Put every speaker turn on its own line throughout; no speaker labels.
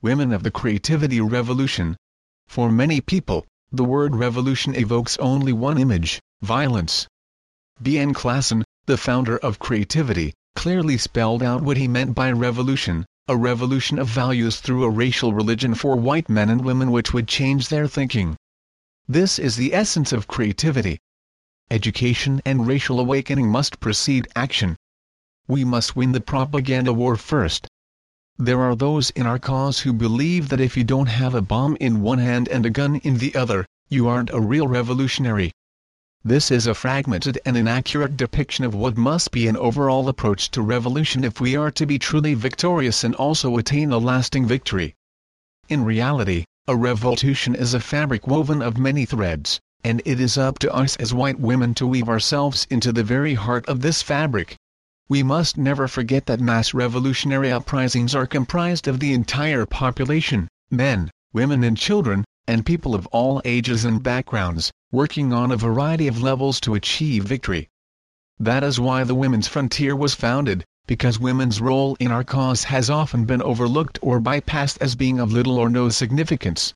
women of the creativity revolution. For many people, the word revolution evokes only one image, violence. B. N. Klassen, the founder of creativity, clearly spelled out what he meant by revolution, a revolution of values through a racial religion for white men and women which would change their thinking. This is the essence of creativity. Education and racial awakening must precede action. We must win the propaganda war first. There are those in our cause who believe that if you don't have a bomb in one hand and a gun in the other, you aren't a real revolutionary. This is a fragmented and inaccurate depiction of what must be an overall approach to revolution if we are to be truly victorious and also attain a lasting victory. In reality, a revolution is a fabric woven of many threads, and it is up to us as white women to weave ourselves into the very heart of this fabric. We must never forget that mass revolutionary uprisings are comprised of the entire population, men, women and children, and people of all ages and backgrounds, working on a variety of levels to achieve victory. That is why the Women's Frontier was founded, because women's role in our cause has often been overlooked or bypassed as being of little or no significance.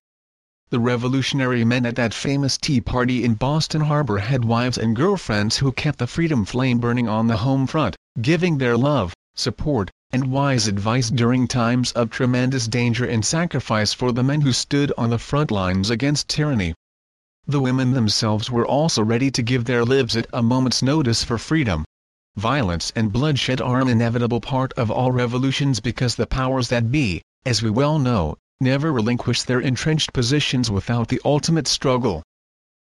The revolutionary men at that famous tea party in Boston Harbor had wives and girlfriends who kept the freedom flame burning on the home front, giving their love, support, and wise advice during times of tremendous danger and sacrifice for the men who stood on the front lines against tyranny. The women themselves were also ready to give their lives at a moment's notice for freedom. Violence and bloodshed are an inevitable part of all revolutions because the powers that be, as we well know, never relinquish their entrenched positions without the ultimate struggle.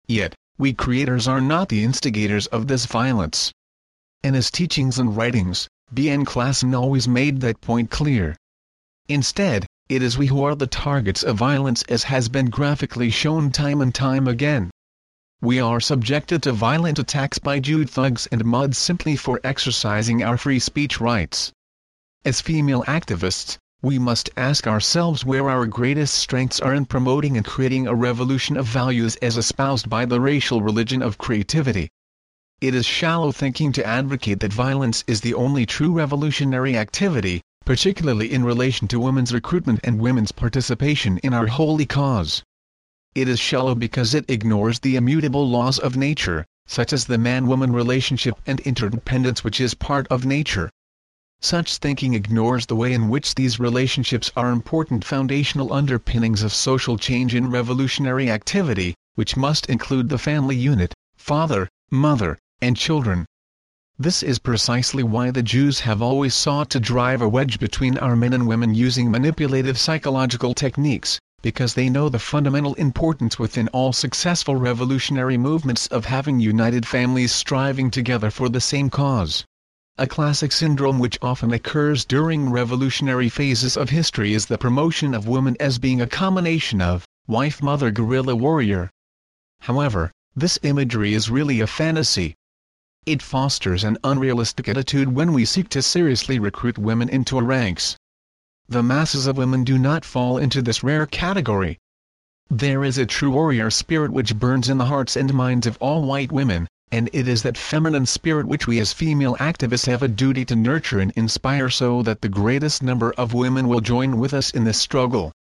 Yet, we creators are not the instigators of this violence. In his teachings and writings, B. N. Klassen always made that point clear. Instead, it is we who are the targets of violence as has been graphically shown time and time again. We are subjected to violent attacks by Jew thugs and muds simply for exercising our free speech rights. As female activists, we must ask ourselves where our greatest strengths are in promoting and creating a revolution of values as espoused by the racial religion of creativity. It is shallow thinking to advocate that violence is the only true revolutionary activity, particularly in relation to women's recruitment and women's participation in our holy cause. It is shallow because it ignores the immutable laws of nature, such as the man-woman relationship and interdependence which is part of nature. Such thinking ignores the way in which these relationships are important foundational underpinnings of social change in revolutionary activity, which must include the family unit, father, mother, and children. This is precisely why the Jews have always sought to drive a wedge between our men and women using manipulative psychological techniques, because they know the fundamental importance within all successful revolutionary movements of having united families striving together for the same cause. A classic syndrome which often occurs during revolutionary phases of history is the promotion of women as being a combination of wife mother guerrilla warrior. However, this imagery is really a fantasy, it fosters an unrealistic attitude when we seek to seriously recruit women into our ranks. The masses of women do not fall into this rare category. There is a true warrior spirit which burns in the hearts and minds of all white women, and it is that feminine spirit which we as female activists have a duty to nurture and inspire so that the greatest number of women will join with us in this struggle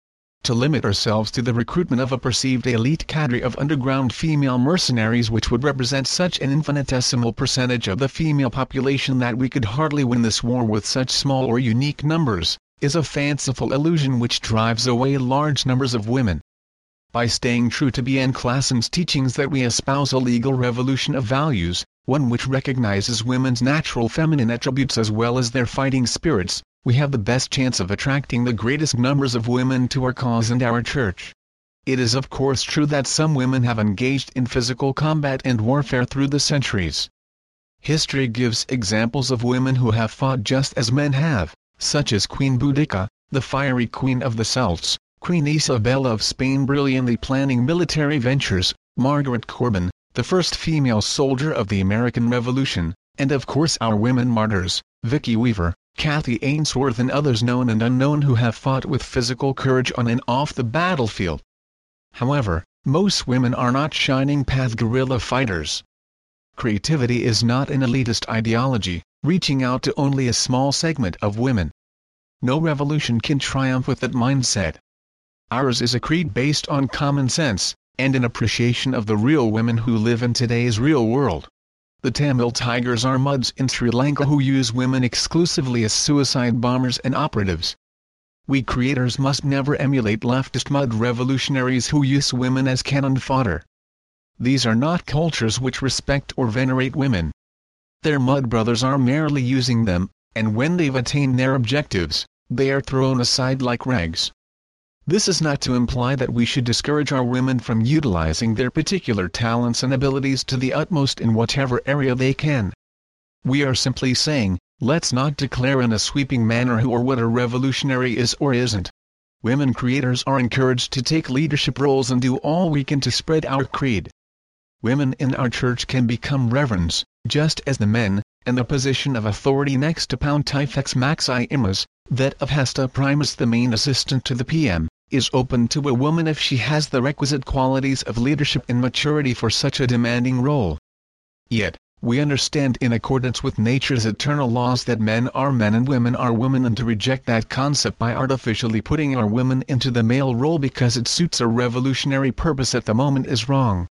to limit ourselves to the recruitment of a perceived elite cadre of underground female mercenaries which would represent such an infinitesimal percentage of the female population that we could hardly win this war with such small or unique numbers, is a fanciful illusion which drives away large numbers of women. By staying true to B. N. Klassen's teachings that we espouse a legal revolution of values, one which recognizes women's natural feminine attributes as well as their fighting spirits, we have the best chance of attracting the greatest numbers of women to our cause and our church. It is of course true that some women have engaged in physical combat and warfare through the centuries. History gives examples of women who have fought just as men have, such as Queen Boudica, the fiery queen of the Celts, Queen Isabella of Spain brilliantly planning military ventures, Margaret Corbin, the first female soldier of the American Revolution, and of course our women martyrs, Vicki Weaver, Kathy Ainsworth and others known and unknown who have fought with physical courage on and off the battlefield. However, most women are not shining path guerrilla fighters. Creativity is not an elitist ideology, reaching out to only a small segment of women. No revolution can triumph with that mindset. Ours is a creed based on common sense, and an appreciation of the real women who live in today's real world. The Tamil Tigers are muds in Sri Lanka who use women exclusively as suicide bombers and operatives. We creators must never emulate leftist mud revolutionaries who use women as cannon fodder. These are not cultures which respect or venerate women. Their mud brothers are merely using them, and when they've attained their objectives, they are thrown aside like rags. This is not to imply that we should discourage our women from utilizing their particular talents and abilities to the utmost in whatever area they can. We are simply saying, let's not declare in a sweeping manner who or what a revolutionary is or isn't. Women creators are encouraged to take leadership roles and do all we can to spread our creed. Women in our church can become reverends, just as the men, and the position of authority next to Pontifex Maximus, that of Hasta Primus the main assistant to the PM, is open to a woman if she has the requisite qualities of leadership and maturity for such a demanding role. Yet, we understand in accordance with nature's eternal laws that men are men and women are women and to reject that concept by artificially putting our women into the male role because it suits a revolutionary purpose at the moment is wrong.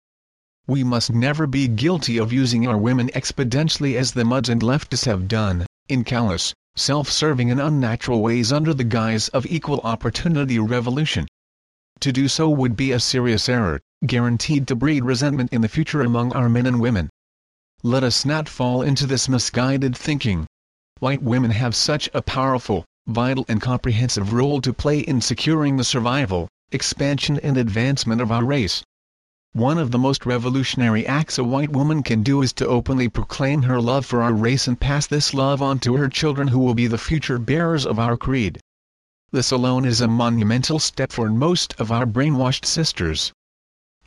We must never be guilty of using our women exponentially as the muds and leftists have done, in callous, self-serving and unnatural ways under the guise of equal opportunity revolution. To do so would be a serious error, guaranteed to breed resentment in the future among our men and women. Let us not fall into this misguided thinking. White women have such a powerful, vital and comprehensive role to play in securing the survival, expansion and advancement of our race. One of the most revolutionary acts a white woman can do is to openly proclaim her love for our race and pass this love on to her children who will be the future bearers of our creed. This alone is a monumental step for most of our brainwashed sisters.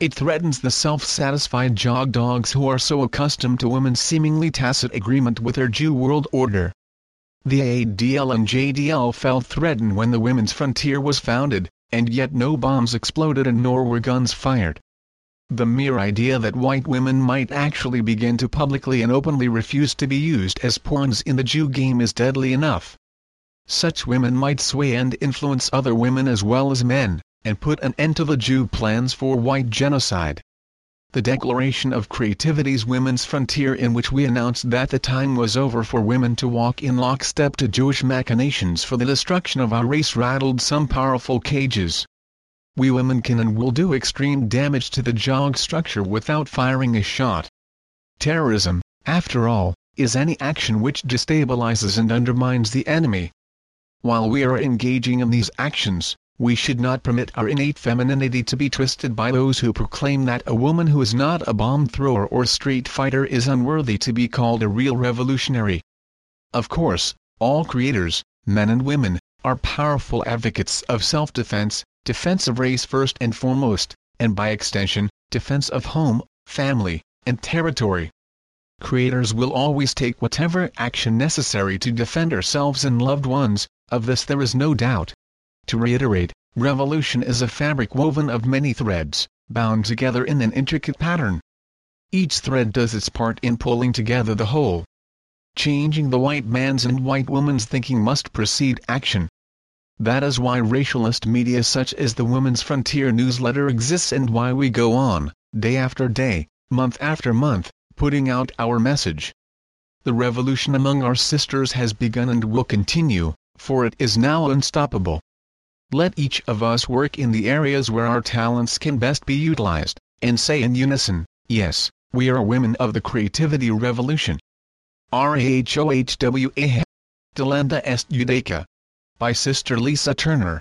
It threatens the self-satisfied jog dogs who are so accustomed to women's seemingly tacit agreement with their Jew world order. The ADL and JDL felt threatened when the Women's Frontier was founded, and yet no bombs exploded and nor were guns fired. The mere idea that white women might actually begin to publicly and openly refuse to be used as pawns in the Jew game is deadly enough. Such women might sway and influence other women as well as men, and put an end to the Jew plans for white genocide. The Declaration of Creativity's Women's Frontier in which we announced that the time was over for women to walk in lockstep to Jewish machinations for the destruction of our race rattled some powerful cages we women can and will do extreme damage to the JOG structure without firing a shot. Terrorism, after all, is any action which destabilizes and undermines the enemy. While we are engaging in these actions, we should not permit our innate femininity to be twisted by those who proclaim that a woman who is not a bomb thrower or street fighter is unworthy to be called a real revolutionary. Of course, all creators, men and women, are powerful advocates of self-defense, defense of race first and foremost, and by extension, defense of home, family, and territory. Creators will always take whatever action necessary to defend ourselves and loved ones, of this there is no doubt. To reiterate, revolution is a fabric woven of many threads, bound together in an intricate pattern. Each thread does its part in pulling together the whole. Changing the white man's and white woman's thinking must precede action. That is why racialist media such as the Women's Frontier newsletter exists and why we go on, day after day, month after month, putting out our message. The revolution among our sisters has begun and will continue, for it is now unstoppable. Let each of us work in the areas where our talents can best be utilized, and say in unison, yes, we are women of the creativity revolution. RAHOWA Delenda Est by Sister Lisa Turner